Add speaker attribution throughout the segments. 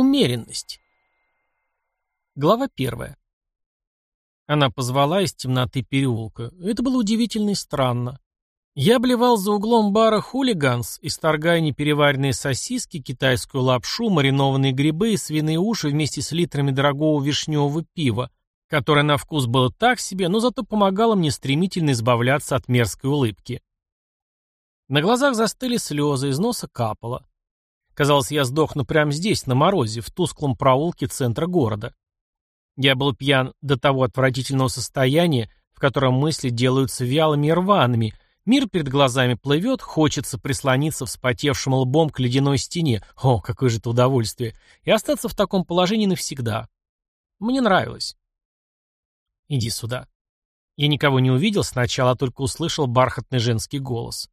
Speaker 1: Умеренность. Глава первая. Она позвала из темноты переулка. Это было удивительно и странно. Я обливал за углом бара хулиганс, исторгая непереваренные сосиски, китайскую лапшу, маринованные грибы и свиные уши вместе с литрами дорогого вишневого пива, которое на вкус было так себе, но зато помогало мне стремительно избавляться от мерзкой улыбки. На глазах застыли слезы, из носа капало. Казалось, я сдохну прямо здесь, на морозе, в тусклом проулке центра города. Я был пьян до того отвратительного состояния, в котором мысли делаются вялыми и рваными, мир перед глазами плывет, хочется прислониться вспотевшим лбом к ледяной стене, о, какое же это удовольствие, и остаться в таком положении навсегда. Мне нравилось. «Иди сюда». Я никого не увидел сначала, а только услышал бархатный женский голос.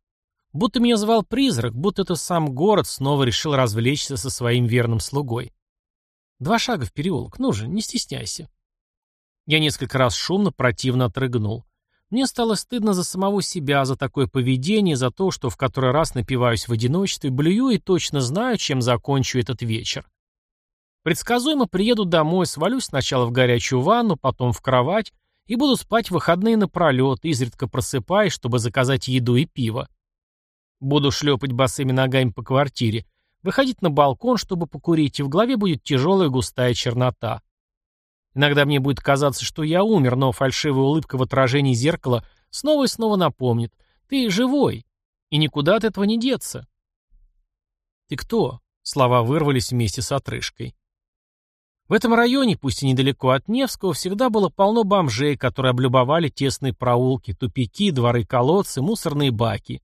Speaker 1: Будто меня звал призрак, будто это сам город снова решил развлечься со своим верным слугой. Два шага в переулок, ну же, не стесняйся. Я несколько раз шумно, противно отрыгнул. Мне стало стыдно за самого себя, за такое поведение, за то, что в который раз напиваюсь в одиночестве, блюю и точно знаю, чем закончу этот вечер. Предсказуемо приеду домой, свалюсь сначала в горячую ванну, потом в кровать и буду спать выходные напролет, изредка просыпаясь, чтобы заказать еду и пиво. Буду шлепать босыми ногами по квартире, выходить на балкон, чтобы покурить, и в голове будет тяжелая густая чернота. Иногда мне будет казаться, что я умер, но фальшивая улыбка в отражении зеркала снова и снова напомнит «Ты живой, и никуда от этого не деться». «Ты кто?» — слова вырвались вместе с отрыжкой. В этом районе, пусть и недалеко от Невского, всегда было полно бомжей, которые облюбовали тесные проулки, тупики, дворы-колодцы, мусорные баки.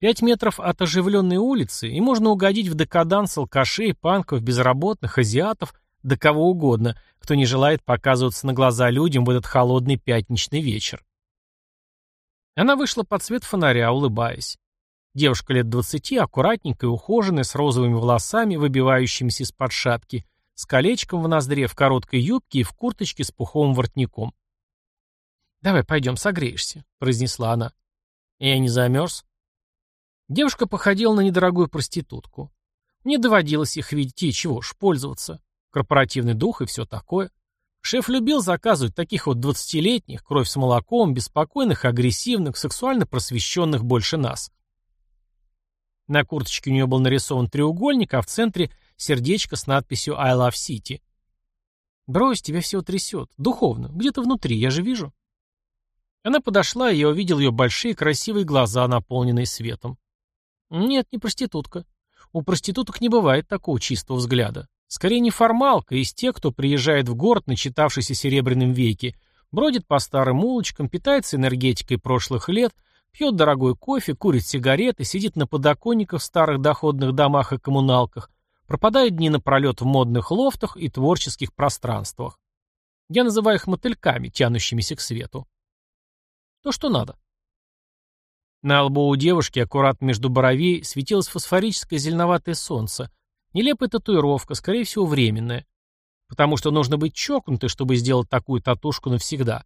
Speaker 1: Пять метров от оживленной улицы, и можно угодить в декаданс алкашей, панков, безработных, азиатов, да кого угодно, кто не желает показываться на глаза людям в этот холодный пятничный вечер. Она вышла под свет фонаря, улыбаясь. Девушка лет двадцати, аккуратненькая, ухоженная, с розовыми волосами, выбивающимися из-под шапки, с колечком в ноздре, в короткой юбке и в курточке с пуховым воротником. «Давай пойдем, согреешься», — произнесла она. «Я не замерз?» Девушка походила на недорогую проститутку. Мне доводилось их видеть и чего ж, пользоваться. Корпоративный дух и все такое. Шеф любил заказывать таких вот двадцатилетних, кровь с молоком, беспокойных, агрессивных, сексуально просвещенных больше нас. На курточке у нее был нарисован треугольник, а в центре сердечко с надписью «I love City». «Брось, тебя все трясет. Духовно. Где-то внутри, я же вижу». Она подошла, и я увидел ее большие красивые глаза, наполненные светом. Нет, не проститутка. У проституток не бывает такого чистого взгляда. Скорее неформалка из тех, кто приезжает в город, начитавшийся серебряным веке, бродит по старым улочкам, питается энергетикой прошлых лет, пьет дорогой кофе, курит сигареты, сидит на подоконниках в старых доходных домах и коммуналках, пропадает дни напролет в модных лофтах и творческих пространствах. Я называю их мотыльками, тянущимися к свету. То, что надо. На лбу у девушки, аккурат между бровей, светилось фосфорическое зеленоватое солнце. Нелепая татуировка, скорее всего, временная. Потому что нужно быть чокнутой, чтобы сделать такую татушку навсегда.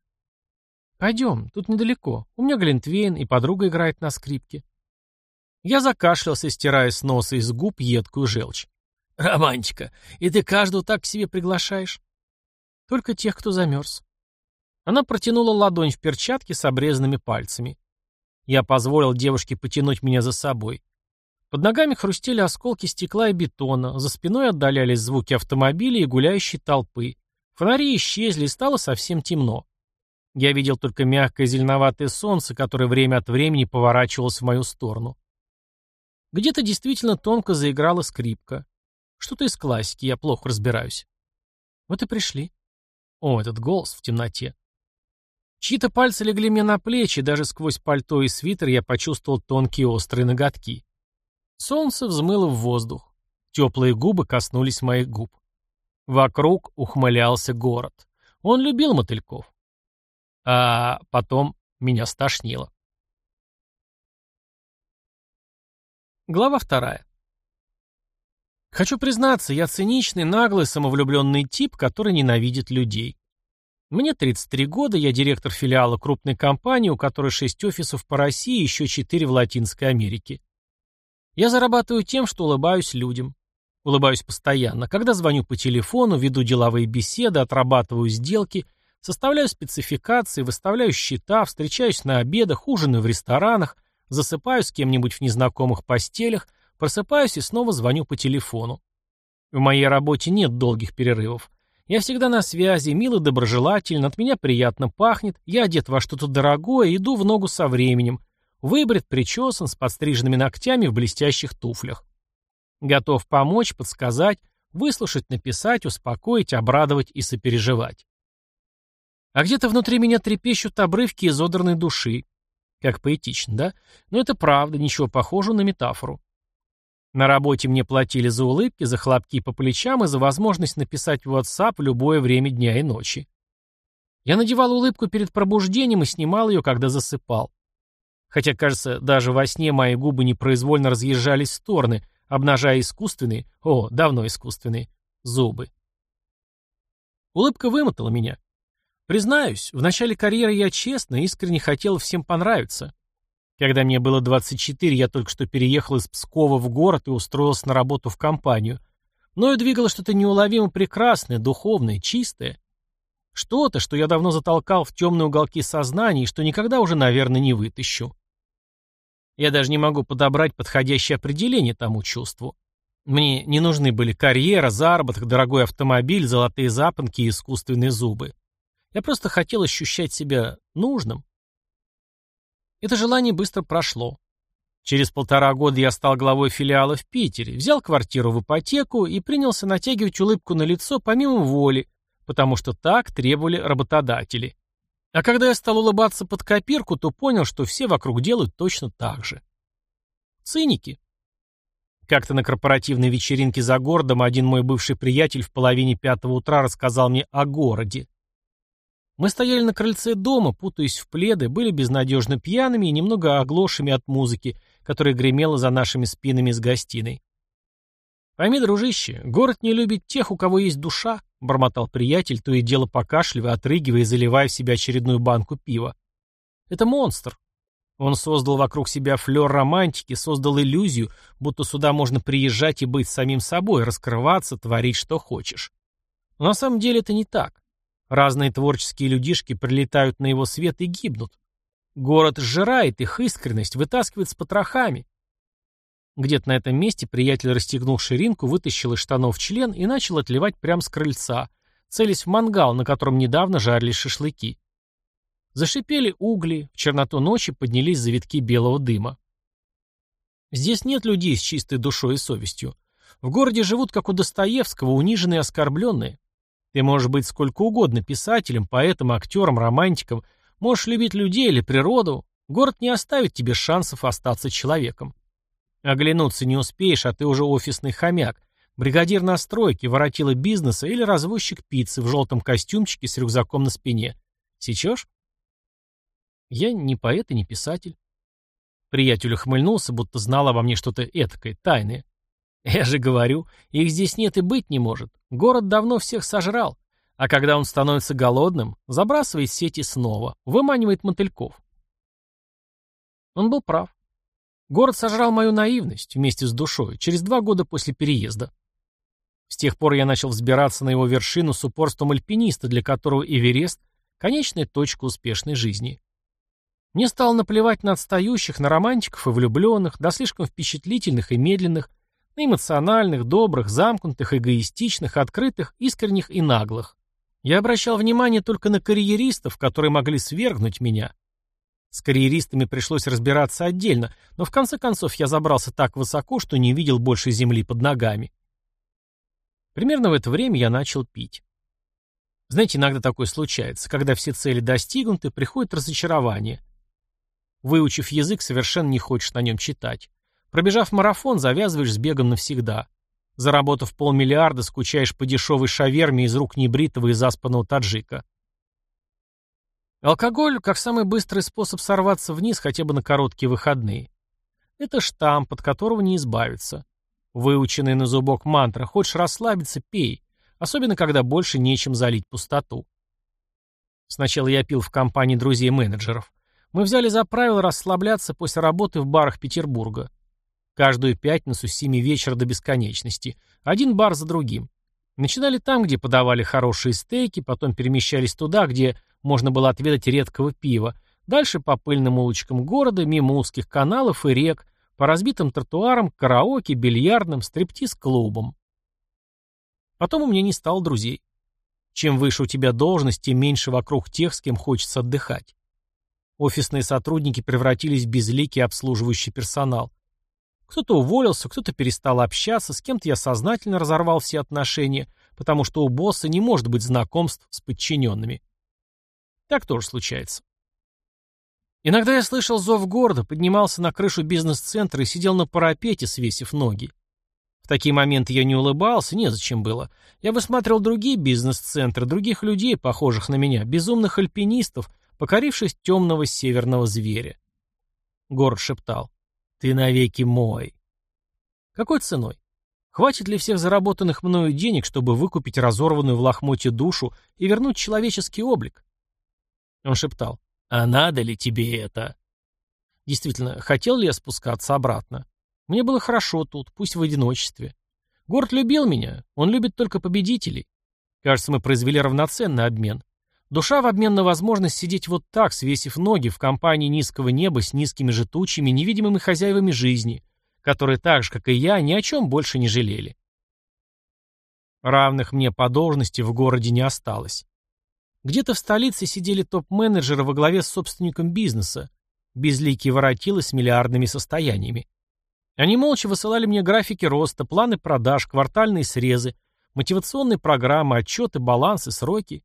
Speaker 1: «Пойдем, тут недалеко. У меня Глинтвейн, и подруга играет на скрипке». Я закашлялся, стирая с носа и с губ едкую желчь. «Романтика! И ты каждого так к себе приглашаешь?» «Только тех, кто замерз». Она протянула ладонь в перчатке с обрезанными пальцами. Я позволил девушке потянуть меня за собой. Под ногами хрустели осколки стекла и бетона, за спиной отдалялись звуки автомобилей и гуляющей толпы. Фонари исчезли, и стало совсем темно. Я видел только мягкое зеленоватое солнце, которое время от времени поворачивалось в мою сторону. Где-то действительно тонко заиграла скрипка. Что-то из классики, я плохо разбираюсь. Вот и пришли. О, этот голос в темноте. Чьи-то пальцы легли мне на плечи, даже сквозь пальто и свитер я почувствовал тонкие острые ноготки. Солнце взмыло в воздух. Теплые губы коснулись моих губ. Вокруг ухмылялся город. Он любил мотыльков. А потом меня стошнило. Глава вторая. Хочу признаться, я циничный, наглый, самовлюбленный тип, который ненавидит людей. Мне 33 года, я директор филиала крупной компании, у которой 6 офисов по России и еще 4 в Латинской Америке. Я зарабатываю тем, что улыбаюсь людям. Улыбаюсь постоянно. Когда звоню по телефону, веду деловые беседы, отрабатываю сделки, составляю спецификации, выставляю счета, встречаюсь на обедах, ужинаю в ресторанах, засыпаю с кем-нибудь в незнакомых постелях, просыпаюсь и снова звоню по телефону. В моей работе нет долгих перерывов. Я всегда на связи, мило доброжелателен, от меня приятно пахнет, я одет во что-то дорогое, иду в ногу со временем, выбрит, причесан, с подстриженными ногтями в блестящих туфлях. Готов помочь, подсказать, выслушать, написать, успокоить, обрадовать и сопереживать. А где-то внутри меня трепещут обрывки изодранной души. Как поэтично, да? Но это правда, ничего похожего на метафору. На работе мне платили за улыбки, за хлопки по плечам и за возможность написать в WhatsApp любое время дня и ночи. Я надевал улыбку перед пробуждением и снимал ее, когда засыпал. Хотя, кажется, даже во сне мои губы непроизвольно разъезжались в стороны, обнажая искусственные, о, давно искусственные, зубы. Улыбка вымотала меня. Признаюсь, в начале карьеры я честно, искренне хотел всем понравиться. Когда мне было 24, я только что переехал из Пскова в город и устроился на работу в компанию. Мною двигало что-то неуловимо прекрасное, духовное, чистое. Что-то, что я давно затолкал в темные уголки сознания и что никогда уже, наверное, не вытащу. Я даже не могу подобрать подходящее определение тому чувству. Мне не нужны были карьера, заработок, дорогой автомобиль, золотые запонки и искусственные зубы. Я просто хотел ощущать себя нужным, это желание быстро прошло. Через полтора года я стал главой филиала в Питере, взял квартиру в ипотеку и принялся натягивать улыбку на лицо помимо воли, потому что так требовали работодатели. А когда я стал улыбаться под копирку, то понял, что все вокруг делают точно так же. Циники. Как-то на корпоративной вечеринке за городом один мой бывший приятель в половине пятого утра рассказал мне о городе. Мы стояли на крыльце дома, путаясь в пледы, были безнадежно пьяными и немного оглошими от музыки, которая гремела за нашими спинами из гостиной. «Пойми, дружище, город не любит тех, у кого есть душа», — бормотал приятель, то и дело покашливая, отрыгивая и заливая в себя очередную банку пива. «Это монстр. Он создал вокруг себя флер романтики, создал иллюзию, будто сюда можно приезжать и быть самим собой, раскрываться, творить, что хочешь. Но на самом деле это не так. Разные творческие людишки прилетают на его свет и гибнут. Город сжирает их искренность, вытаскивает с потрохами. Где-то на этом месте приятель расстегнул ширинку, вытащил из штанов член и начал отливать прямо с крыльца, целясь в мангал, на котором недавно жарились шашлыки. Зашипели угли, в черноту ночи поднялись завитки белого дыма. Здесь нет людей с чистой душой и совестью. В городе живут, как у Достоевского, униженные и оскорбленные. Ты можешь быть сколько угодно писателем, поэтом, актером, романтиком, можешь любить людей или природу. Город не оставит тебе шансов остаться человеком. Оглянуться не успеешь, а ты уже офисный хомяк, бригадир на стройке, воротила бизнеса или развозчик пиццы в желтом костюмчике с рюкзаком на спине. Сечешь? Я не поэт и не писатель. Приятель ухмыльнулся, будто знал обо мне что-то этакое, тайное. Я же говорю, их здесь нет и быть не может. Город давно всех сожрал. А когда он становится голодным, забрасывает сети снова, выманивает мотыльков. Он был прав. Город сожрал мою наивность вместе с душой через два года после переезда. С тех пор я начал взбираться на его вершину с упорством альпиниста, для которого Эверест – конечная точка успешной жизни. Мне стало наплевать на отстающих, на романтиков и влюбленных, да слишком впечатлительных и медленных – эмоциональных, добрых, замкнутых, эгоистичных, открытых, искренних и наглых. Я обращал внимание только на карьеристов, которые могли свергнуть меня. С карьеристами пришлось разбираться отдельно, но в конце концов я забрался так высоко, что не видел больше земли под ногами. Примерно в это время я начал пить. Знаете, иногда такое случается, когда все цели достигнуты, приходит разочарование. Выучив язык, совершенно не хочешь на нем читать. Пробежав марафон, завязываешь с бегом навсегда. Заработав полмиллиарда, скучаешь по дешевой шаверме из рук небритого и заспанного таджика. Алкоголь как самый быстрый способ сорваться вниз хотя бы на короткие выходные. Это штамп, от которого не избавиться. Выученный на зубок мантра «Хочешь расслабиться – пей», особенно когда больше нечем залить пустоту. Сначала я пил в компании друзей-менеджеров. Мы взяли за правило расслабляться после работы в барах Петербурга. Каждую пятницу с семи вечера до бесконечности. Один бар за другим. Начинали там, где подавали хорошие стейки, потом перемещались туда, где можно было отведать редкого пива, дальше по пыльным улочкам города, мимо узких каналов и рек, по разбитым тротуарам, караоке, бильярдным, стриптиз-клубам. Потом у меня не стало друзей. Чем выше у тебя должность, тем меньше вокруг тех, с кем хочется отдыхать. Офисные сотрудники превратились в безликий обслуживающий персонал. Кто-то уволился, кто-то перестал общаться, с кем-то я сознательно разорвал все отношения, потому что у босса не может быть знакомств с подчиненными. Так тоже случается. Иногда я слышал зов города, поднимался на крышу бизнес-центра и сидел на парапете, свесив ноги. В такие моменты я не улыбался, незачем было. Я высматривал другие бизнес-центры, других людей, похожих на меня, безумных альпинистов, покоривших темного северного зверя. Город шептал. «Ты навеки мой». Какой ценой? Хватит ли всех заработанных мною денег, чтобы выкупить разорванную в лохмоте душу и вернуть человеческий облик? Он шептал. «А надо ли тебе это?» Действительно, хотел ли я спускаться обратно? Мне было хорошо тут, пусть в одиночестве. Город любил меня, он любит только победителей. Кажется, мы произвели равноценный обмен. Душа в обмен на возможность сидеть вот так, свесив ноги в компании низкого неба с низкими же тучами, невидимыми хозяевами жизни, которые так же, как и я, ни о чем больше не жалели. Равных мне по должности в городе не осталось. Где-то в столице сидели топ-менеджеры во главе с собственником бизнеса, безликие воротилы с миллиардными состояниями. Они молча высылали мне графики роста, планы продаж, квартальные срезы, мотивационные программы, отчеты, балансы, сроки.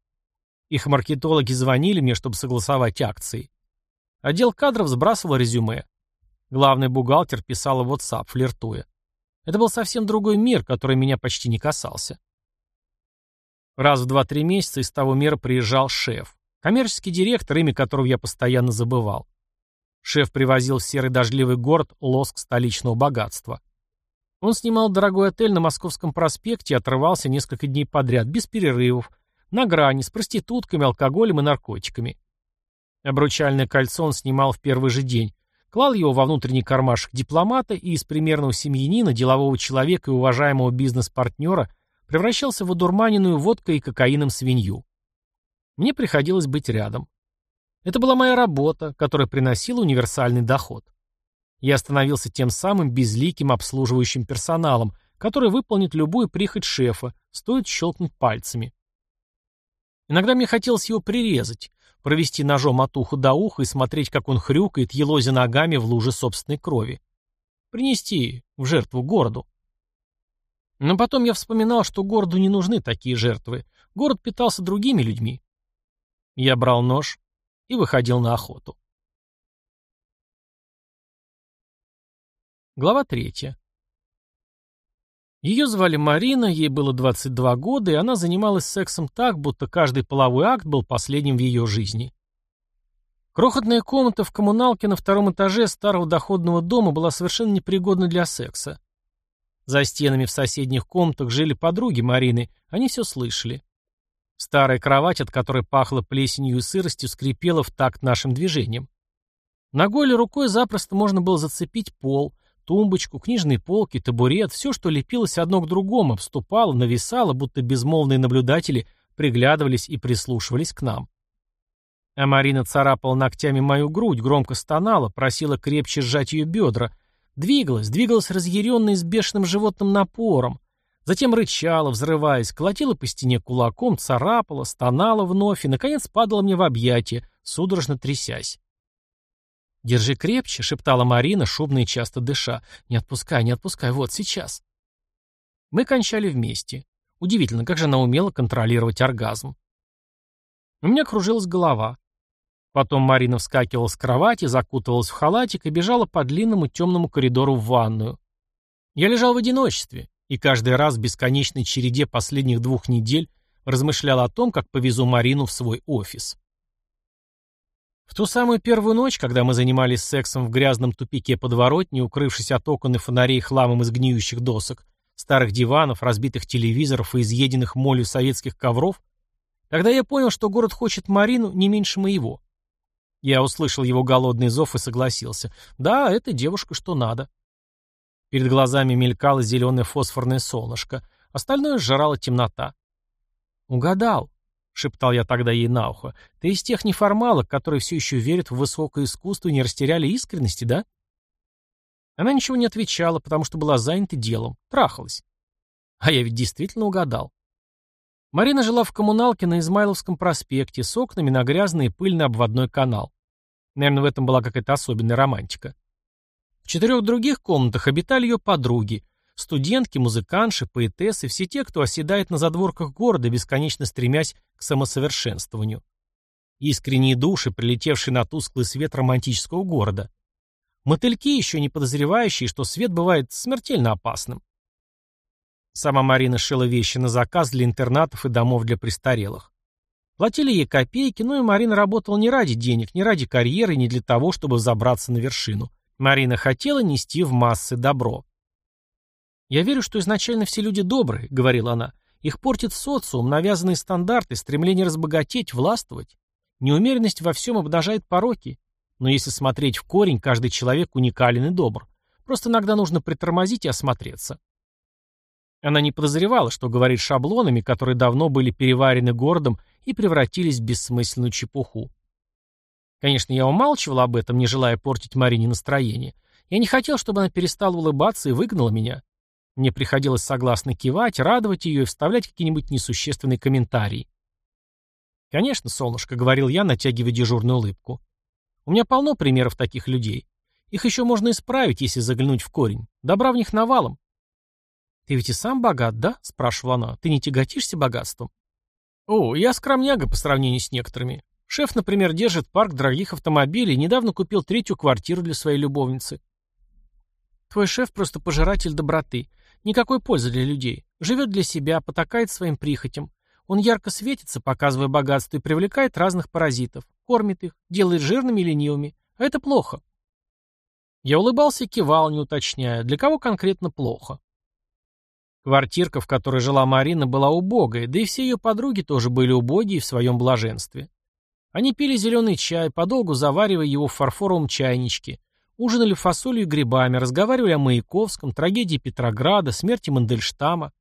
Speaker 1: Их маркетологи звонили мне, чтобы согласовать акции. Отдел кадров сбрасывал резюме. Главный бухгалтер писал в WhatsApp, флиртуя. Это был совсем другой мир, который меня почти не касался. Раз в два-три месяца из того мира приезжал шеф, коммерческий директор, имя которого я постоянно забывал. Шеф привозил в серый дождливый город лоск столичного богатства. Он снимал дорогой отель на Московском проспекте и отрывался несколько дней подряд, без перерывов, на грани, с проститутками, алкоголем и наркотиками. Обручальное кольцо он снимал в первый же день, клал его во внутренний кармашек дипломата и из примерного семьянина, делового человека и уважаемого бизнес-партнера превращался в одурманенную водкой и кокаином свинью. Мне приходилось быть рядом. Это была моя работа, которая приносила универсальный доход. Я становился тем самым безликим обслуживающим персоналом, который выполнит любую прихоть шефа, стоит щелкнуть пальцами. Иногда мне хотелось его прирезать, провести ножом от уха до уха и смотреть, как он хрюкает, елозя ногами в луже собственной крови. Принести в жертву городу. Но потом я вспоминал, что городу не нужны такие жертвы. Город питался другими людьми. Я брал нож, и выходил на охоту. Глава третья. Ее звали Марина, ей было 22 года, и она занималась сексом так, будто каждый половой акт был последним в ее жизни. Крохотная комната в коммуналке на втором этаже старого доходного дома была совершенно непригодна для секса. За стенами в соседних комнатах жили подруги Марины, они все слышали. Старая кровать, от которой пахло плесенью и сыростью, скрипела в такт нашим движением. Ногой или рукой запросто можно было зацепить пол, тумбочку, книжные полки, табурет, все, что лепилось одно к другому, обступало, нависало, будто безмолвные наблюдатели приглядывались и прислушивались к нам. А Марина царапала ногтями мою грудь, громко стонала, просила крепче сжать ее бедра, двигалась, двигалась разъяренной с бешеным животным напором, Затем рычала, взрываясь, колотила по стене кулаком, царапала, стонала вновь и, наконец, падала мне в объятия, судорожно трясясь. «Держи крепче», — шептала Марина, шумно и часто дыша. «Не отпускай, не отпускай, вот сейчас». Мы кончали вместе. Удивительно, как же она умела контролировать оргазм. У меня кружилась голова. Потом Марина вскакивала с кровати, закутывалась в халатик и бежала по длинному темному коридору в ванную. Я лежал в одиночестве и каждый раз в бесконечной череде последних двух недель размышлял о том, как повезу Марину в свой офис. В ту самую первую ночь, когда мы занимались сексом в грязном тупике подворотни, укрывшись от окон и фонарей хламом из гниющих досок, старых диванов, разбитых телевизоров и изъеденных молью советских ковров, тогда я понял, что город хочет Марину не меньше моего. Я услышал его голодный зов и согласился. Да, это девушка, что надо. Перед глазами мелькало зеленое фосфорное солнышко. Остальное сжирала темнота. «Угадал», — шептал я тогда ей на ухо. «Ты из тех неформалок, которые все еще верят в высокое искусство и не растеряли искренности, да?» Она ничего не отвечала, потому что была занята делом, трахалась. А я ведь действительно угадал. Марина жила в коммуналке на Измайловском проспекте с окнами на грязный и пыльный обводной канал. Наверное, в этом была какая-то особенная романтика. В четырех других комнатах обитали ее подруги, студентки, музыканши, поэтессы, все те, кто оседает на задворках города, бесконечно стремясь к самосовершенствованию. Искренние души, прилетевшие на тусклый свет романтического города. Мотыльки, еще не подозревающие, что свет бывает смертельно опасным. Сама Марина шила вещи на заказ для интернатов и домов для престарелых. Платили ей копейки, но и Марина работала не ради денег, не ради карьеры, не для того, чтобы забраться на вершину. Марина хотела нести в массы добро. «Я верю, что изначально все люди добрые», — говорила она. «Их портит социум, навязанные стандарты, стремление разбогатеть, властвовать. Неумеренность во всем обнажает пороки. Но если смотреть в корень, каждый человек уникален и добр. Просто иногда нужно притормозить и осмотреться. Она не подозревала, что говорит шаблонами, которые давно были переварены городом и превратились в бессмысленную чепуху. Конечно, я умалчивал об этом, не желая портить Марине настроение. Я не хотел, чтобы она перестала улыбаться и выгнала меня. Мне приходилось согласно кивать, радовать ее и вставлять какие-нибудь несущественные комментарии. «Конечно, солнышко», — говорил я, натягивая дежурную улыбку. «У меня полно примеров таких людей. Их еще можно исправить, если заглянуть в корень. Добра в них навалом. «Ты ведь и сам богат, да?» — спрашивала она. «Ты не тяготишься богатством?» «О, я скромняга по сравнению с некоторыми. Шеф, например, держит парк дорогих автомобилей и недавно купил третью квартиру для своей любовницы». «Твой шеф просто пожиратель доброты. Никакой пользы для людей. Живет для себя, потакает своим прихотям. Он ярко светится, показывая богатство, и привлекает разных паразитов. Кормит их, делает жирными и ленивыми. А это плохо». Я улыбался и кивал, не уточняя, для кого конкретно плохо. Квартирка, в которой жила Марина, была убогая, да и все ее подруги тоже были убогие в своем блаженстве. Они пили зеленый чай, подолгу заваривая его в фарфоровом чайничке, ужинали фасолью и грибами, разговаривали о Маяковском, трагедии Петрограда, смерти Мандельштама.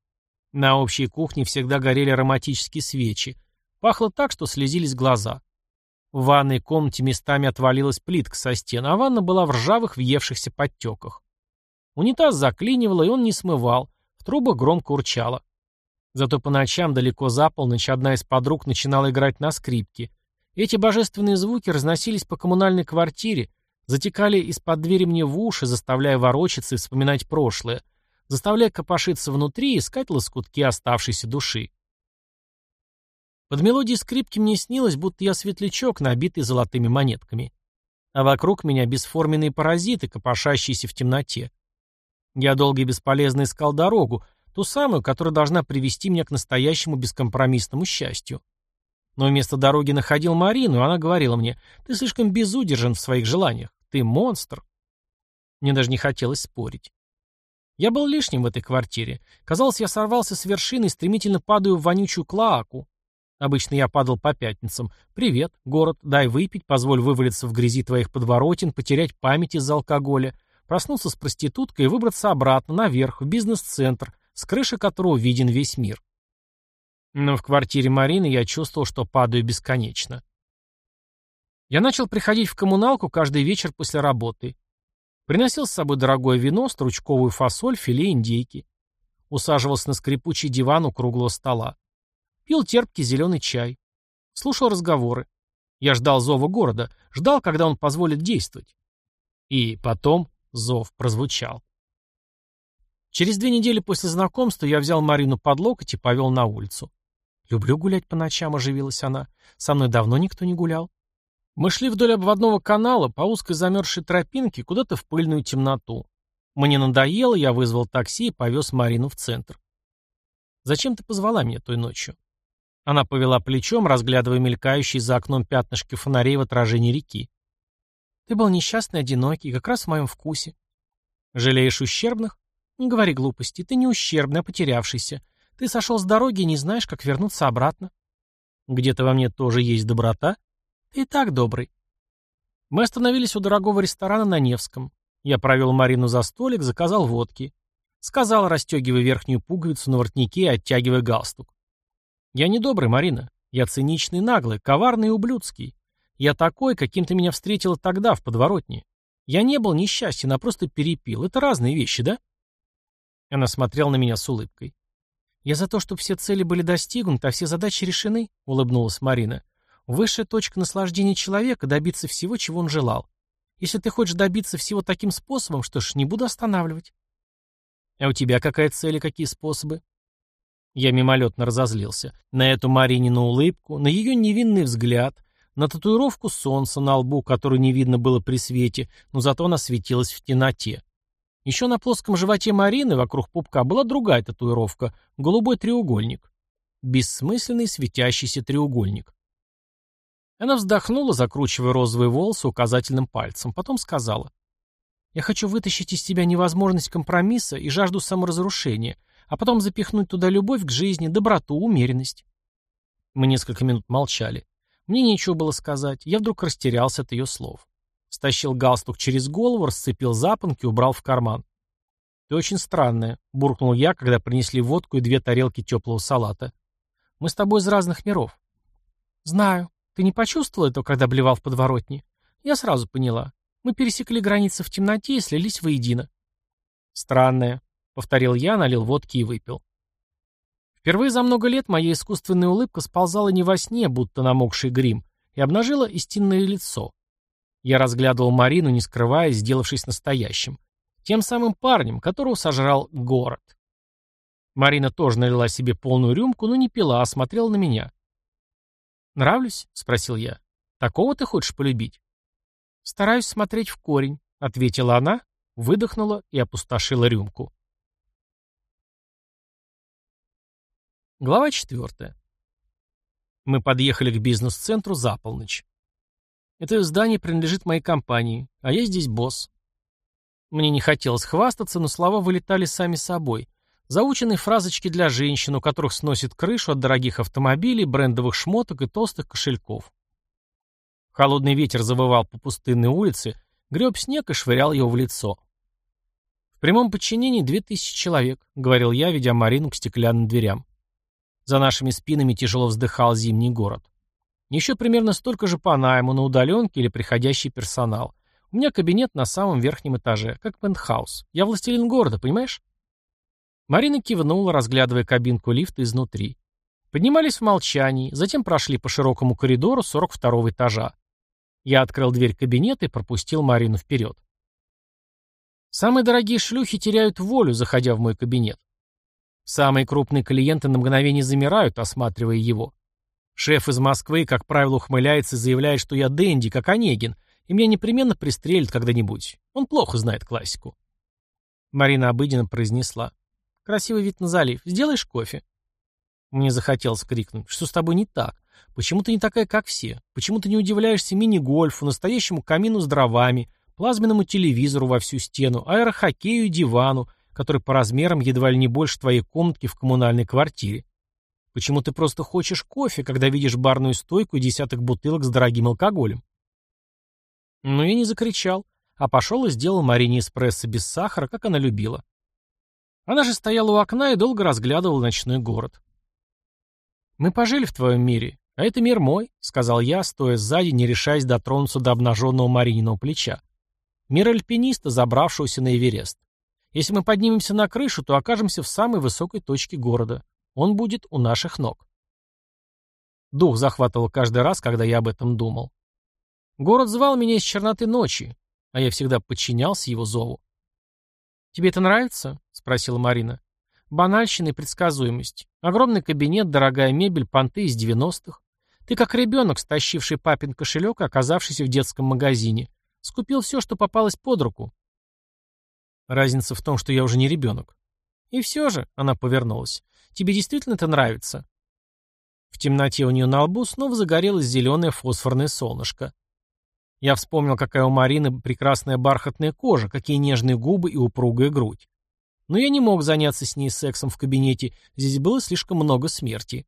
Speaker 1: На общей кухне всегда горели ароматические свечи. Пахло так, что слезились глаза. В ванной комнате местами отвалилась плитка со стен, а ванна была в ржавых въевшихся подтеках. Унитаз заклинивало, и он не смывал, в трубах громко урчало. Зато по ночам далеко за полночь одна из подруг начинала играть на скрипке. Эти божественные звуки разносились по коммунальной квартире, затекали из-под двери мне в уши, заставляя ворочаться и вспоминать прошлое, заставляя копошиться внутри и искать лоскутки оставшейся души. Под мелодией скрипки мне снилось, будто я светлячок, набитый золотыми монетками. А вокруг меня бесформенные паразиты, копошащиеся в темноте. Я долго и бесполезно искал дорогу, ту самую, которая должна привести меня к настоящему бескомпромиссному счастью. Но вместо дороги находил Марину, и она говорила мне, «Ты слишком безудержен в своих желаниях. Ты монстр». Мне даже не хотелось спорить. Я был лишним в этой квартире. Казалось, я сорвался с вершины и стремительно падаю в вонючую клоаку. Обычно я падал по пятницам. «Привет, город, дай выпить, позволь вывалиться в грязи твоих подворотен, потерять память из-за алкоголя, проснуться с проституткой и выбраться обратно, наверх, в бизнес-центр, с крыши которого виден весь мир. Но в квартире Марины я чувствовал, что падаю бесконечно. Я начал приходить в коммуналку каждый вечер после работы. Приносил с собой дорогое вино, стручковую фасоль, филе индейки. Усаживался на скрипучий диван у круглого стола. Пил терпкий зеленый чай. Слушал разговоры. Я ждал зова города, ждал, когда он позволит действовать. И потом Зов прозвучал. Через две недели после знакомства я взял Марину под локоть и повел на улицу. «Люблю гулять по ночам», — оживилась она. «Со мной давно никто не гулял». Мы шли вдоль обводного канала по узкой замерзшей тропинке куда-то в пыльную темноту. Мне надоело, я вызвал такси и повез Марину в центр. «Зачем ты позвала меня той ночью?» Она повела плечом, разглядывая мелькающие за окном пятнышки фонарей в отражении реки. Ты был несчастный, одинокий, как раз в моем вкусе. Жалеешь ущербных? Не говори глупости, ты не ущербный, а потерявшийся. Ты сошел с дороги и не знаешь, как вернуться обратно. Где-то во мне тоже есть доброта. Ты и так добрый. Мы остановились у дорогого ресторана на Невском. Я провел Марину за столик, заказал водки. Сказал, расстегивая верхнюю пуговицу на воротнике и оттягивая галстук. «Я не добрый, Марина. Я циничный, наглый, коварный и ублюдский. Я такой, каким ты меня встретила тогда, в подворотне. Я не был несчастен, а просто перепил. Это разные вещи, да?» Она смотрела на меня с улыбкой. «Я за то, чтобы все цели были достигнуты, а все задачи решены», — улыбнулась Марина. «Высшая точка наслаждения человека — добиться всего, чего он желал. Если ты хочешь добиться всего таким способом, что ж, не буду останавливать». «А у тебя какая цель и какие способы?» Я мимолетно разозлился. На эту Маринину улыбку, на ее невинный взгляд, на татуировку солнца на лбу, которую не видно было при свете, но зато она светилась в темноте. Еще на плоском животе Марины вокруг пупка была другая татуировка — голубой треугольник. Бессмысленный светящийся треугольник. Она вздохнула, закручивая розовые волосы указательным пальцем, потом сказала. «Я хочу вытащить из тебя невозможность компромисса и жажду саморазрушения, а потом запихнуть туда любовь к жизни, доброту, умеренность». Мы несколько минут молчали. Мне нечего было сказать, я вдруг растерялся от ее слов. Стащил галстук через голову, расцепил запонки, убрал в карман. «Ты очень странная», — буркнул я, когда принесли водку и две тарелки теплого салата. «Мы с тобой из разных миров». «Знаю. Ты не почувствовал этого, когда блевал в подворотне?» «Я сразу поняла. Мы пересекли границы в темноте и слились воедино». «Странная», — повторил я, налил водки и выпил. Впервые за много лет моя искусственная улыбка сползала не во сне, будто намокший грим, и обнажила истинное лицо. Я разглядывал Марину, не скрываясь, сделавшись настоящим. Тем самым парнем, которого сожрал город. Марина тоже налила себе полную рюмку, но не пила, а смотрела на меня. «Нравлюсь?» — спросил я. «Такого ты хочешь полюбить?» «Стараюсь смотреть в корень», — ответила она, выдохнула и опустошила рюмку. Глава 4. Мы подъехали к бизнес-центру за полночь. Это здание принадлежит моей компании, а я здесь босс. Мне не хотелось хвастаться, но слова вылетали сами собой. Заученные фразочки для женщин, у которых сносит крышу от дорогих автомобилей, брендовых шмоток и толстых кошельков. Холодный ветер завывал по пустынной улице, греб снег и швырял его в лицо. «В прямом подчинении две тысячи человек», — говорил я, ведя Марину к стеклянным дверям. За нашими спинами тяжело вздыхал зимний город. Еще примерно столько же по найму на удаленке или приходящий персонал. У меня кабинет на самом верхнем этаже, как пентхаус. Я властелин города, понимаешь? Марина кивнула, разглядывая кабинку лифта изнутри. Поднимались в молчании, затем прошли по широкому коридору 42 этажа. Я открыл дверь кабинета и пропустил Марину вперед. Самые дорогие шлюхи теряют волю, заходя в мой кабинет. Самые крупные клиенты на мгновение замирают, осматривая его. Шеф из Москвы, как правило, ухмыляется и заявляет, что я Дэнди, как Онегин, и меня непременно пристрелят когда-нибудь. Он плохо знает классику. Марина обыденно произнесла. «Красивый вид на залив. Сделаешь кофе?» Мне захотелось крикнуть. «Что с тобой не так? Почему ты не такая, как все? Почему ты не удивляешься мини-гольфу, настоящему камину с дровами, плазменному телевизору во всю стену, аэрохоккею и дивану, который по размерам едва ли не больше твоей комнатки в коммунальной квартире. Почему ты просто хочешь кофе, когда видишь барную стойку и десяток бутылок с дорогим алкоголем? Но я не закричал, а пошел и сделал Марине эспрессо без сахара, как она любила. Она же стояла у окна и долго разглядывала ночной город. «Мы пожили в твоем мире, а это мир мой», — сказал я, стоя сзади, не решаясь дотронуться до обнаженного Марининого плеча. «Мир альпиниста, забравшегося на Эверест. Если мы поднимемся на крышу, то окажемся в самой высокой точке города. Он будет у наших ног. Дух захватывал каждый раз, когда я об этом думал. Город звал меня из черноты ночи, а я всегда подчинялся его зову. «Тебе это нравится?» — спросила Марина. «Банальщина и предсказуемость. Огромный кабинет, дорогая мебель, понты из девяностых. Ты как ребенок, стащивший папин кошелек, оказавшийся в детском магазине. Скупил все, что попалось под руку. Разница в том, что я уже не ребенок. И все же, она повернулась, тебе действительно это нравится? В темноте у нее на лбу снова загорелось зеленое фосфорное солнышко. Я вспомнил, какая у Марины прекрасная бархатная кожа, какие нежные губы и упругая грудь. Но я не мог заняться с ней сексом в кабинете, здесь было слишком много смерти.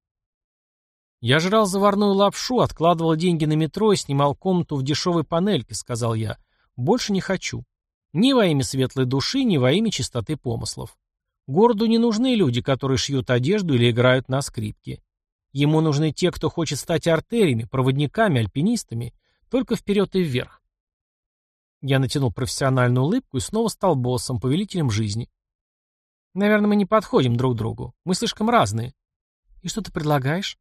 Speaker 1: Я жрал заварную лапшу, откладывал деньги на метро и снимал комнату в дешевой панельке, сказал я. Больше не хочу. Ни во имя светлой души, ни во имя чистоты помыслов. Городу не нужны люди, которые шьют одежду или играют на скрипке. Ему нужны те, кто хочет стать артериями, проводниками, альпинистами, только вперед и вверх. Я натянул профессиональную улыбку и снова стал боссом, повелителем жизни. Наверное, мы не подходим друг другу. Мы слишком разные. И что ты предлагаешь?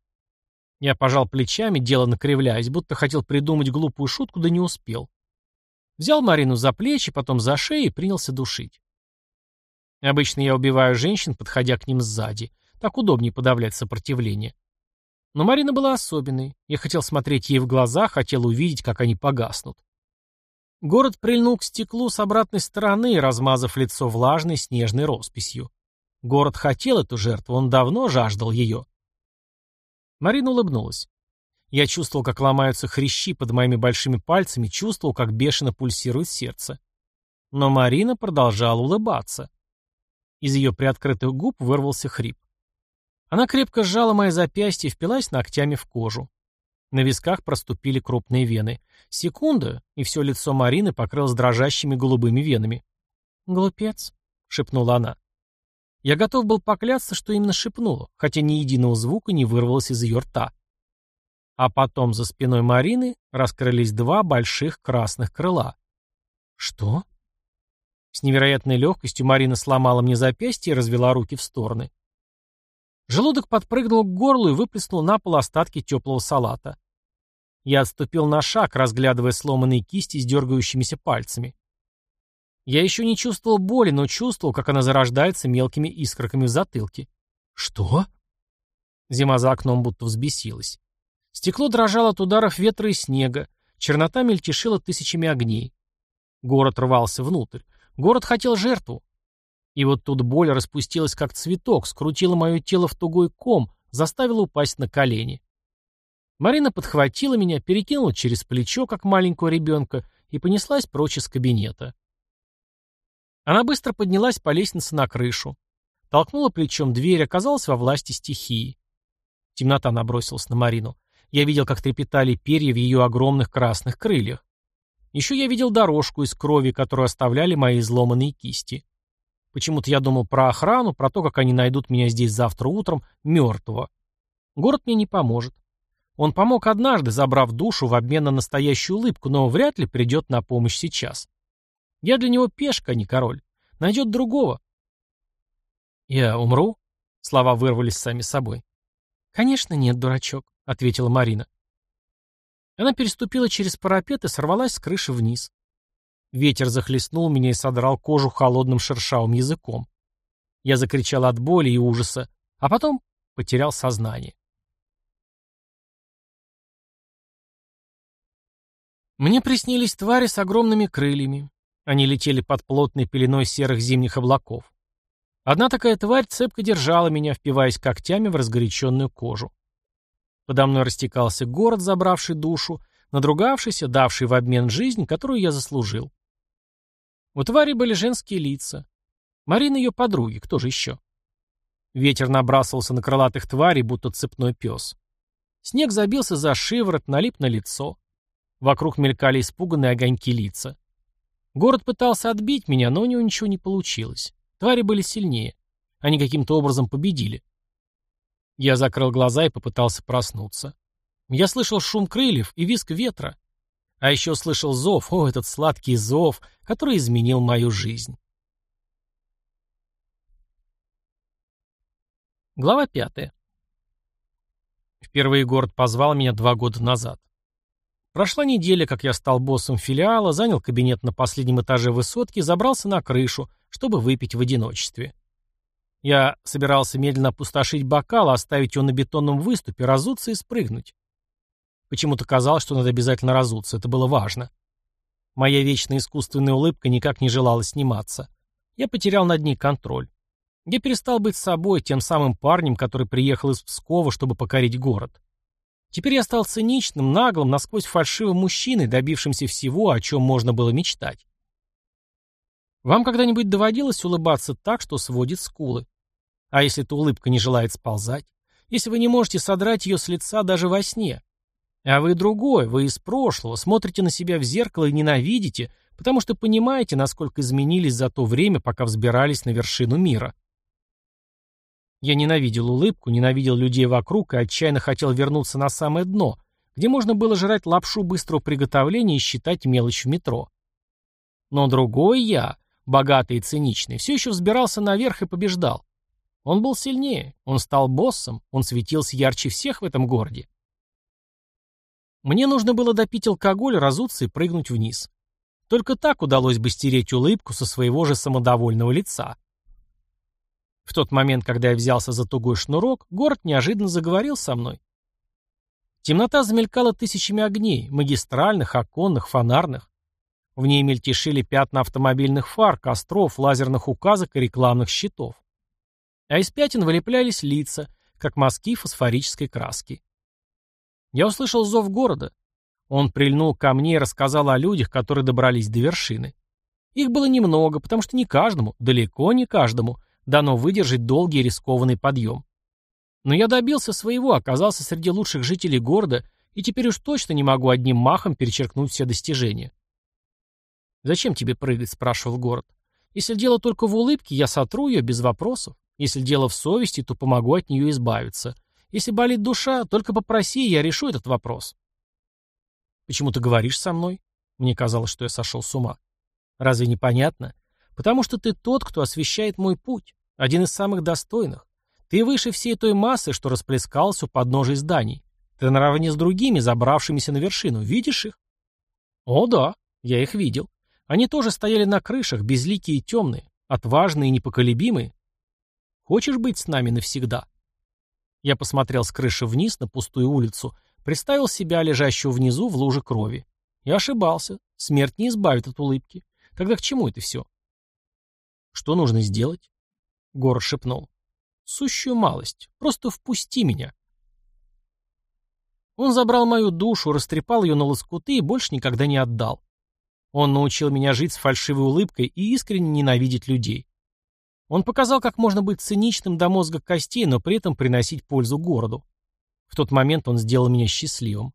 Speaker 1: Я пожал плечами, дело накривляясь, будто хотел придумать глупую шутку, да не успел. Взял Марину за плечи, потом за шею и принялся душить. Обычно я убиваю женщин, подходя к ним сзади. Так удобнее подавлять сопротивление. Но Марина была особенной. Я хотел смотреть ей в глаза, хотел увидеть, как они погаснут. Город прильнул к стеклу с обратной стороны, размазав лицо влажной снежной росписью. Город хотел эту жертву, он давно жаждал ее. Марина улыбнулась. Я чувствовал, как ломаются хрящи под моими большими пальцами, чувствовал, как бешено пульсирует сердце. Но Марина продолжала улыбаться. Из ее приоткрытых губ вырвался хрип. Она крепко сжала мои запястья и впилась ногтями в кожу. На висках проступили крупные вены. Секунда, и все лицо Марины покрылось дрожащими голубыми венами. «Глупец», — шепнула она. Я готов был поклясться, что именно шепнула, хотя ни единого звука не вырвалось из ее рта. А потом за спиной Марины раскрылись два больших красных крыла. «Что?» С невероятной легкостью Марина сломала мне запястье и развела руки в стороны. Желудок подпрыгнул к горлу и выплеснул на пол остатки теплого салата. Я отступил на шаг, разглядывая сломанные кисти с дергающимися пальцами. Я еще не чувствовал боли, но чувствовал, как она зарождается мелкими искорками в затылке. «Что?» Зима за окном будто взбесилась. Стекло дрожало от ударов ветра и снега, чернота мельтешила тысячами огней. Город рвался внутрь. Город хотел жертву. И вот тут боль распустилась как цветок, скрутила мое тело в тугой ком, заставила упасть на колени. Марина подхватила меня, перекинула через плечо, как маленького ребенка, и понеслась прочь из кабинета. Она быстро поднялась по лестнице на крышу. Толкнула плечом дверь, оказалась во власти стихии. Темнота набросилась на Марину. Я видел, как трепетали перья в ее огромных красных крыльях. Еще я видел дорожку из крови, которую оставляли мои изломанные кисти. Почему-то я думал про охрану, про то, как они найдут меня здесь завтра утром, мертвого. Город мне не поможет. Он помог однажды, забрав душу в обмен на настоящую улыбку, но вряд ли придет на помощь сейчас. Я для него пешка, а не король. Найдет другого. Я умру? Слова вырвались сами собой. Конечно нет, дурачок, ответила Марина. Она переступила через парапет и сорвалась с крыши вниз. Ветер захлестнул меня и содрал кожу холодным шершавым языком. Я закричал от боли и ужаса, а потом потерял сознание. Мне приснились твари с огромными крыльями. Они летели под плотной пеленой серых зимних облаков. Одна такая тварь цепко держала меня, впиваясь когтями в разгоряченную кожу. Подо мной растекался город, забравший душу, надругавшийся, давший в обмен жизнь, которую я заслужил. У твари были женские лица. Марина ее подруги, кто же еще? Ветер набрасывался на крылатых тварей, будто цепной пес. Снег забился за шиворот, налип на лицо. Вокруг мелькали испуганные огоньки лица. Город пытался отбить меня, но у него ничего не получилось. Твари были сильнее. Они каким-то образом победили. Я закрыл глаза и попытался проснуться. Я слышал шум крыльев и визг ветра. А еще слышал зов, о, этот сладкий зов, который изменил мою жизнь. Глава пятая. Впервые город позвал меня два года назад. Прошла неделя, как я стал боссом филиала, занял кабинет на последнем этаже высотки забрался на крышу, чтобы выпить в одиночестве. Я собирался медленно опустошить бокал, оставить его на бетонном выступе, разуться и спрыгнуть. Почему-то казалось, что надо обязательно разуться. Это было важно. Моя вечная искусственная улыбка никак не желала сниматься. Я потерял над ней контроль. Я перестал быть собой, тем самым парнем, который приехал из Пскова, чтобы покорить город. Теперь я стал циничным, наглым, насквозь фальшивым мужчиной, добившимся всего, о чем можно было мечтать. Вам когда-нибудь доводилось улыбаться так, что сводит скулы? А если эта улыбка не желает сползать? Если вы не можете содрать ее с лица даже во сне? А вы другой, вы из прошлого, смотрите на себя в зеркало и ненавидите, потому что понимаете, насколько изменились за то время, пока взбирались на вершину мира. Я ненавидел улыбку, ненавидел людей вокруг и отчаянно хотел вернуться на самое дно, где можно было жрать лапшу быстрого приготовления и считать мелочь в метро. Но другой я, богатый и циничный, все еще взбирался наверх и побеждал. Он был сильнее, он стал боссом, он светился ярче всех в этом городе. Мне нужно было допить алкоголь, разуться и прыгнуть вниз. Только так удалось бы стереть улыбку со своего же самодовольного лица. В тот момент, когда я взялся за тугой шнурок, город неожиданно заговорил со мной. Темнота замелькала тысячами огней, магистральных, оконных, фонарных. В ней мельтешили пятна автомобильных фар, костров, лазерных указок и рекламных щитов. А из пятен вылеплялись лица, как мазки фосфорической краски. Я услышал зов города. Он прильнул ко мне и рассказал о людях, которые добрались до вершины. Их было немного, потому что не каждому, далеко не каждому, дано выдержать долгий рискованный подъем. Но я добился своего, оказался среди лучших жителей города, и теперь уж точно не могу одним махом перечеркнуть все достижения. «Зачем тебе прыгать?» — спрашивал город. «Если дело только в улыбке, я сотру ее без вопросов. Если дело в совести, то помогу от нее избавиться. Если болит душа, только попроси, я решу этот вопрос». «Почему ты говоришь со мной?» Мне казалось, что я сошел с ума. «Разве непонятно? Потому что ты тот, кто освещает мой путь. Один из самых достойных. Ты выше всей той массы, что расплескался у подножия зданий. Ты наравне с другими, забравшимися на вершину. Видишь их? О, да, я их видел. Они тоже стояли на крышах, безликие и темные, отважные и непоколебимые. Хочешь быть с нами навсегда? Я посмотрел с крыши вниз на пустую улицу, представил себя, лежащего внизу в луже крови. Я ошибался. Смерть не избавит от улыбки. Тогда к чему это все? Что нужно сделать? Гор шепнул. Сущую малость. Просто впусти меня. Он забрал мою душу, растрепал ее на лоскуты и больше никогда не отдал. Он научил меня жить с фальшивой улыбкой и искренне ненавидеть людей. Он показал, как можно быть циничным до мозга костей, но при этом приносить пользу городу. В тот момент он сделал меня счастливым.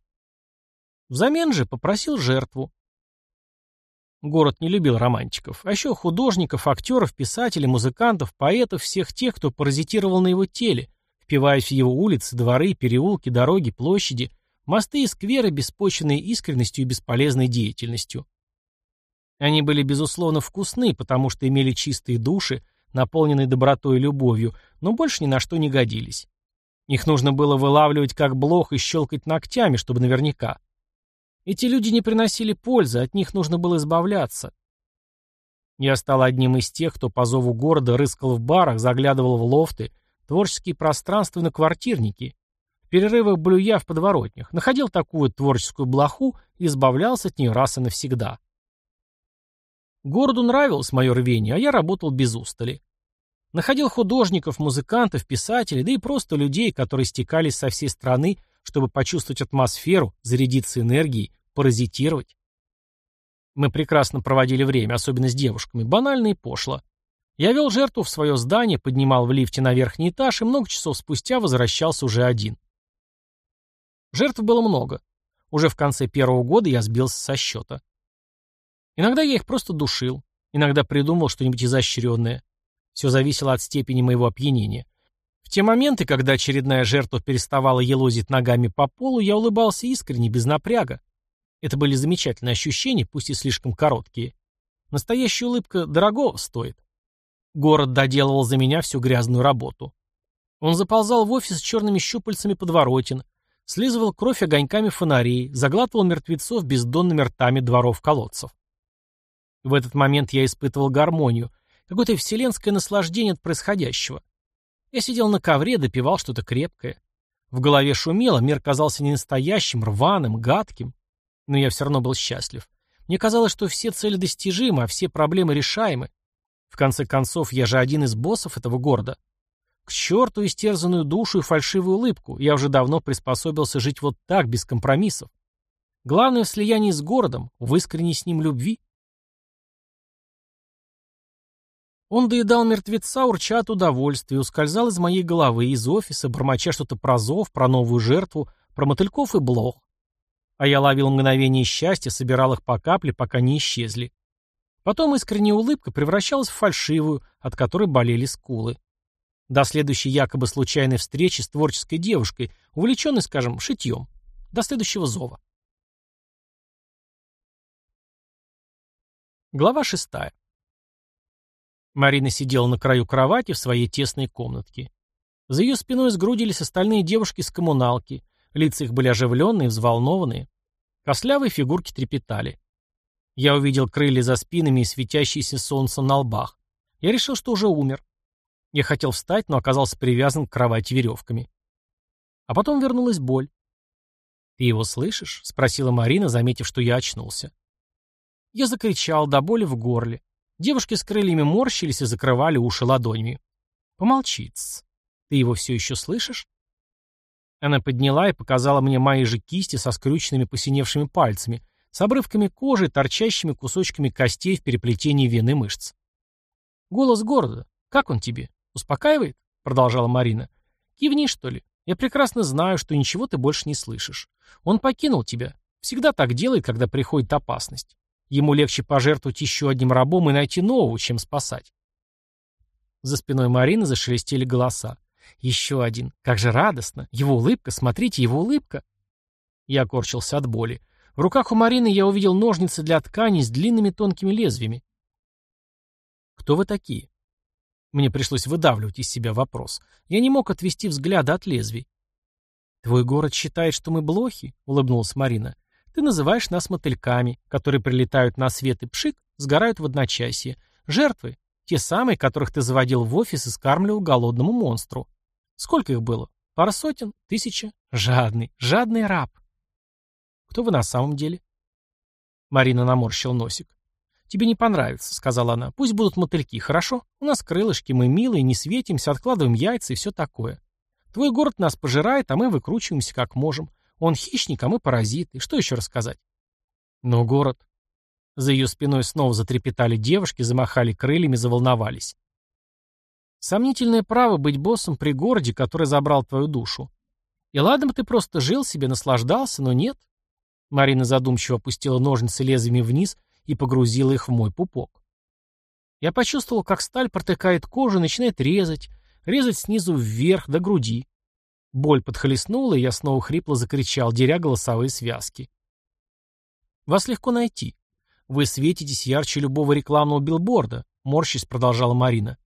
Speaker 1: Взамен же попросил жертву. Город не любил романтиков, а еще художников, актеров, писателей, музыкантов, поэтов, всех тех, кто паразитировал на его теле, впиваясь в его улицы, дворы, переулки, дороги, площади, мосты и скверы, беспочвенные искренностью и бесполезной деятельностью. Они были, безусловно, вкусны, потому что имели чистые души, наполненные добротой и любовью, но больше ни на что не годились. Их нужно было вылавливать как блох и щелкать ногтями, чтобы наверняка. Эти люди не приносили пользы, от них нужно было избавляться. Я стал одним из тех, кто по зову города рыскал в барах, заглядывал в лофты, творческие пространства на квартирники, в перерывах блюя в подворотнях, находил такую творческую блоху и избавлялся от нее раз и навсегда. Городу нравилось мое рвение, а я работал без устали. Находил художников, музыкантов, писателей, да и просто людей, которые стекались со всей страны чтобы почувствовать атмосферу, зарядиться энергией, паразитировать. Мы прекрасно проводили время, особенно с девушками, банально и пошло. Я вел жертву в свое здание, поднимал в лифте на верхний этаж и много часов спустя возвращался уже один. Жертв было много. Уже в конце первого года я сбился со счета. Иногда я их просто душил, иногда придумал что-нибудь изощренное. Все зависело от степени моего опьянения. В те моменты, когда очередная жертва переставала елозить ногами по полу, я улыбался искренне, без напряга. Это были замечательные ощущения, пусть и слишком короткие. Настоящая улыбка дорого стоит. Город доделывал за меня всю грязную работу. Он заползал в офис черными щупальцами подворотен, слизывал кровь огоньками фонарей, заглатывал мертвецов бездонными ртами дворов-колодцев. В этот момент я испытывал гармонию, какое-то вселенское наслаждение от происходящего. Я сидел на ковре, допивал что-то крепкое. В голове шумело, мир казался не настоящим, рваным, гадким. Но я все равно был счастлив. Мне казалось, что все цели достижимы, а все проблемы решаемы. В конце концов, я же один из боссов этого города. К черту истерзанную душу и фальшивую улыбку. Я уже давно приспособился жить вот так, без компромиссов. Главное в слиянии с городом, в искренней с ним любви. Он доедал мертвеца, урча от удовольствия, ускользал из моей головы, из офиса, бормоча что-то про зов, про новую жертву, про мотыльков и блох. А я ловил мгновение счастья, собирал их по капле, пока не исчезли. Потом искренняя улыбка превращалась в фальшивую, от которой болели скулы. До следующей якобы случайной встречи с творческой девушкой, увлеченной, скажем, шитьем. До следующего зова. Глава шестая. Марина сидела на краю кровати в своей тесной комнатке. За ее спиной сгрудились остальные девушки с коммуналки. Лица их были оживленные, взволнованные. Кослявые фигурки трепетали. Я увидел крылья за спинами и светящиеся солнцем на лбах. Я решил, что уже умер. Я хотел встать, но оказался привязан к кровати веревками. А потом вернулась боль. «Ты его слышишь?» — спросила Марина, заметив, что я очнулся. Я закричал до боли в горле. Девушки с крыльями морщились и закрывали уши ладонями. «Помолчи, Ты его все еще слышишь?» Она подняла и показала мне мои же кисти со скрюченными посиневшими пальцами, с обрывками кожи, торчащими кусочками костей в переплетении вен и мышц. «Голос города. Как он тебе?» «Успокаивает?» — продолжала Марина. «Кивни, что ли? Я прекрасно знаю, что ничего ты больше не слышишь. Он покинул тебя. Всегда так делает, когда приходит опасность. Ему легче пожертвовать еще одним рабом и найти нового, чем спасать». За спиной Марины зашелестели голоса. «Еще один. Как же радостно! Его улыбка, смотрите, его улыбка!» Я корчился от боли. В руках у Марины я увидел ножницы для ткани с длинными тонкими лезвиями. «Кто вы такие?» Мне пришлось выдавливать из себя вопрос. Я не мог отвести взгляда от лезвий. «Твой город считает, что мы блохи?» — улыбнулась Марина. «Ты называешь нас мотыльками, которые прилетают на свет и пшик, сгорают в одночасье. Жертвы. Те самые, которых ты заводил в офис и скармливал голодному монстру. Сколько их было? Пара сотен? Тысяча? Жадный, жадный раб». «Кто вы на самом деле?» Марина наморщил носик. «Тебе не понравится», — сказала она. «Пусть будут мотыльки, хорошо? У нас крылышки, мы милые, не светимся, откладываем яйца и все такое. Твой город нас пожирает, а мы выкручиваемся как можем. Он хищник, а мы паразиты. Что еще рассказать?» «Но город...» За ее спиной снова затрепетали девушки, замахали крыльями, заволновались. Сомнительное право быть боссом при городе, который забрал твою душу. И ладно бы ты просто жил себе, наслаждался, но нет. Марина задумчиво опустила ножницы лезвиями вниз и погрузила их в мой пупок. Я почувствовал, как сталь протыкает кожу начинает резать, резать снизу вверх до груди. Боль подхлестнула, и я снова хрипло закричал, деря голосовые связки. «Вас легко найти. Вы светитесь ярче любого рекламного билборда», — морщись продолжала Марина.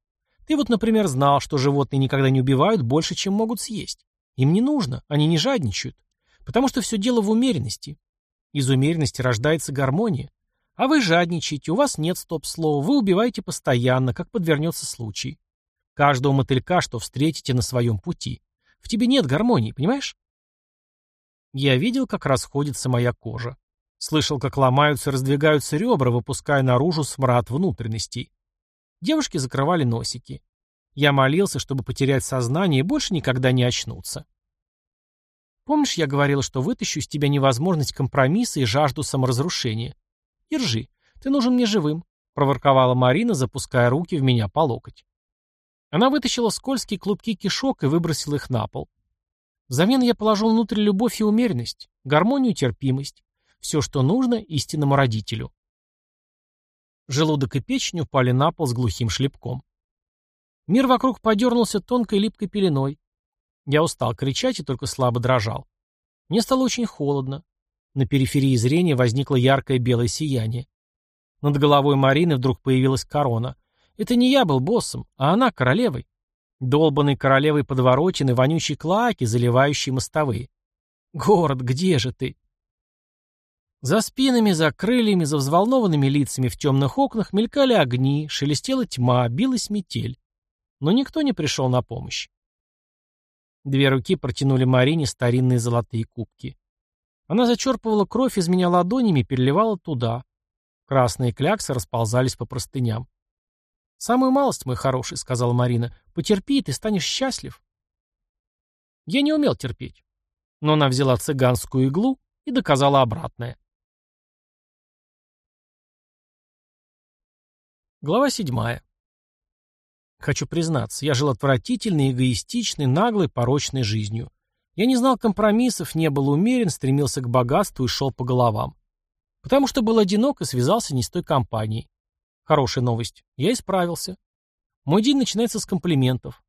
Speaker 1: «Ты вот, например, знал, что животные никогда не убивают больше, чем могут съесть. Им не нужно, они не жадничают. Потому что все дело в умеренности. Из умеренности рождается гармония. А вы жадничаете, у вас нет стоп-слова, вы убиваете постоянно, как подвернется случай. Каждого мотылька, что встретите на своем пути. В тебе нет гармонии, понимаешь? Я видел, как расходится моя кожа. Слышал, как ломаются и раздвигаются ребра, выпуская наружу смрад внутренностей. Девушки закрывали носики. Я молился, чтобы потерять сознание и больше никогда не очнуться. Помнишь, я говорил, что вытащу из тебя невозможность компромисса и жажду саморазрушения? Держи. Ты нужен мне живым», — проворковала Марина, запуская руки в меня по локоть. Она вытащила скользкие клубки кишок и выбросила их на пол. Взамен я положил внутрь любовь и умеренность, гармонию и терпимость. Все, что нужно истинному родителю. Желудок и печень упали на пол с глухим шлепком. Мир вокруг подернулся тонкой липкой пеленой. Я устал кричать и только слабо дрожал. Мне стало очень холодно. На периферии зрения возникло яркое белое сияние. Над головой Марины вдруг появилась корона. Это не я был боссом, а она королевой. Долбанной королевой подворотины, вонючей клоаки, заливающей мостовые. Город, где же ты? За спинами, за крыльями, за взволнованными лицами в темных окнах мелькали огни, шелестела тьма, билась метель. Но никто не пришел на помощь. Две руки протянули Марине старинные золотые кубки. Она зачерпывала кровь из меня ладонями и переливала туда. Красные кляксы расползались по простыням. «Самую малость, мой хороший», — сказала Марина. «Потерпи, ты станешь счастлив». Я не умел терпеть. Но она взяла цыганскую иглу и доказала обратное. Глава седьмая. Хочу признаться, я жил отвратительной, эгоистичной, наглой, порочной жизнью. Я не знал компромиссов, не был умерен, стремился к богатству и шел по головам. Потому что был одинок и связался не с той компанией. Хорошая новость. Я исправился. Мой день начинается с комплиментов.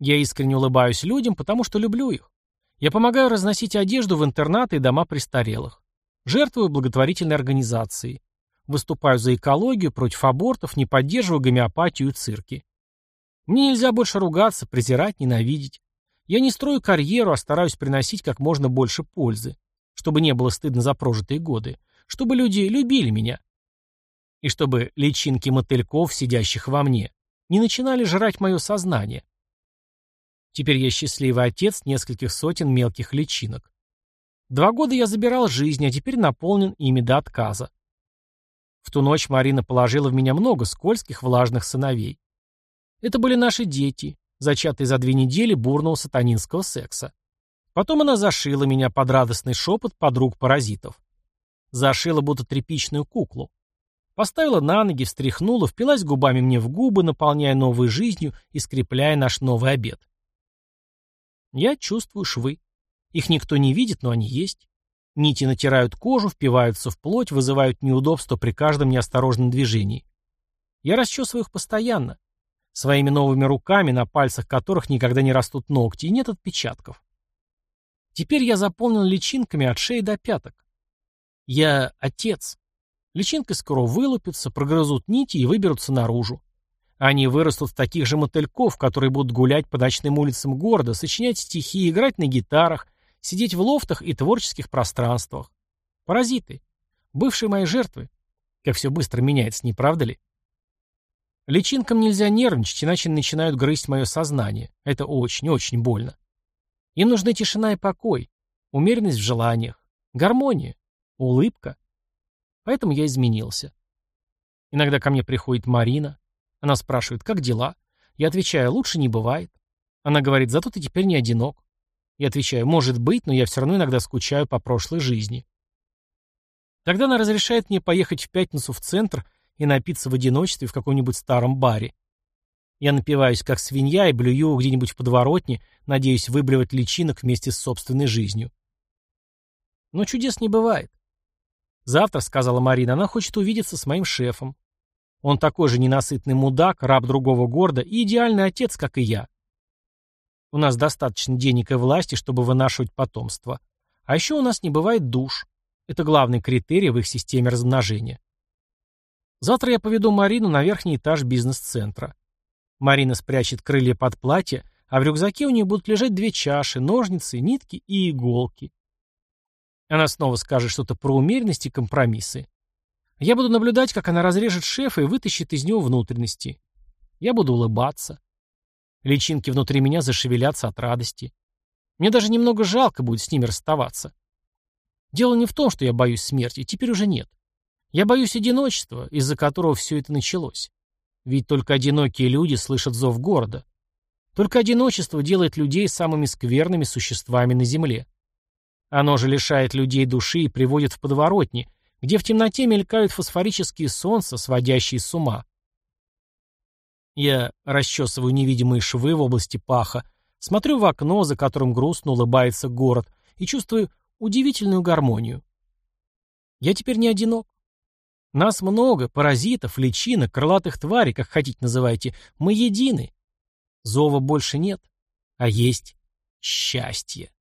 Speaker 1: Я искренне улыбаюсь людям, потому что люблю их. Я помогаю разносить одежду в интернаты и дома престарелых. Жертвую благотворительной организацией. Выступаю за экологию, против абортов, не поддерживаю гомеопатию и цирки. Мне нельзя больше ругаться, презирать, ненавидеть. Я не строю карьеру, а стараюсь приносить как можно больше пользы, чтобы не было стыдно за прожитые годы, чтобы люди любили меня. И чтобы личинки мотыльков, сидящих во мне, не начинали жрать мое сознание. Теперь я счастливый отец нескольких сотен мелких личинок. Два года я забирал жизнь, а теперь наполнен ими до отказа. В ту ночь Марина положила в меня много скользких влажных сыновей. Это были наши дети, зачатые за две недели бурного сатанинского секса. Потом она зашила меня под радостный шепот подруг-паразитов. Зашила будто тряпичную куклу. Поставила на ноги, встряхнула, впилась губами мне в губы, наполняя новой жизнью и скрепляя наш новый обед. Я чувствую швы. Их никто не видит, но они есть. Нити натирают кожу, впиваются в плоть, вызывают неудобства при каждом неосторожном движении. Я расчесываю их постоянно. Своими новыми руками, на пальцах которых никогда не растут ногти и нет отпечатков. Теперь я заполнен личинками от шеи до пяток. Я отец. Личинки скоро вылупятся, прогрызут нити и выберутся наружу. Они вырастут в таких же мотыльков, которые будут гулять по ночным улицам города, сочинять стихи, играть на гитарах, сидеть в лофтах и творческих пространствах. Паразиты. Бывшие мои жертвы. Как все быстро меняется, не правда ли? Личинкам нельзя нервничать, иначе начинают грызть мое сознание. Это очень-очень больно. Им нужны тишина и покой, умеренность в желаниях, гармония, улыбка. Поэтому я изменился. Иногда ко мне приходит Марина, она спрашивает, как дела? Я отвечаю, лучше не бывает. Она говорит, зато ты теперь не одинок. Я отвечаю, может быть, но я все равно иногда скучаю по прошлой жизни. Тогда она разрешает мне поехать в пятницу в центр и напиться в одиночестве в каком-нибудь старом баре. Я напиваюсь, как свинья, и блюю где-нибудь в подворотне, надеюсь выблевать личинок вместе с собственной жизнью. Но чудес не бывает. Завтра, сказала Марина, она хочет увидеться с моим шефом. Он такой же ненасытный мудак, раб другого города и идеальный отец, как и я. У нас достаточно денег и власти, чтобы вынашивать потомство. А еще у нас не бывает душ. Это главный критерий в их системе размножения. Завтра я поведу Марину на верхний этаж бизнес-центра. Марина спрячет крылья под платье, а в рюкзаке у нее будут лежать две чаши, ножницы, нитки и иголки. Она снова скажет что-то про умеренность и компромиссы. Я буду наблюдать, как она разрежет шефа и вытащит из него внутренности. Я буду улыбаться. Личинки внутри меня зашевелятся от радости. Мне даже немного жалко будет с ними расставаться. Дело не в том, что я боюсь смерти, теперь уже нет. Я боюсь одиночества, из-за которого все это началось. Ведь только одинокие люди слышат зов города. Только одиночество делает людей самыми скверными существами на земле. Оно же лишает людей души и приводит в подворотни, где в темноте мелькают фосфорические солнца, сводящие с ума. Я расчесываю невидимые швы в области паха, смотрю в окно, за которым грустно улыбается город, и чувствую удивительную гармонию. Я теперь не одинок. Нас много, паразитов, личинок, крылатых тварей, как хотите называйте. Мы едины. Зова больше нет, а есть счастье.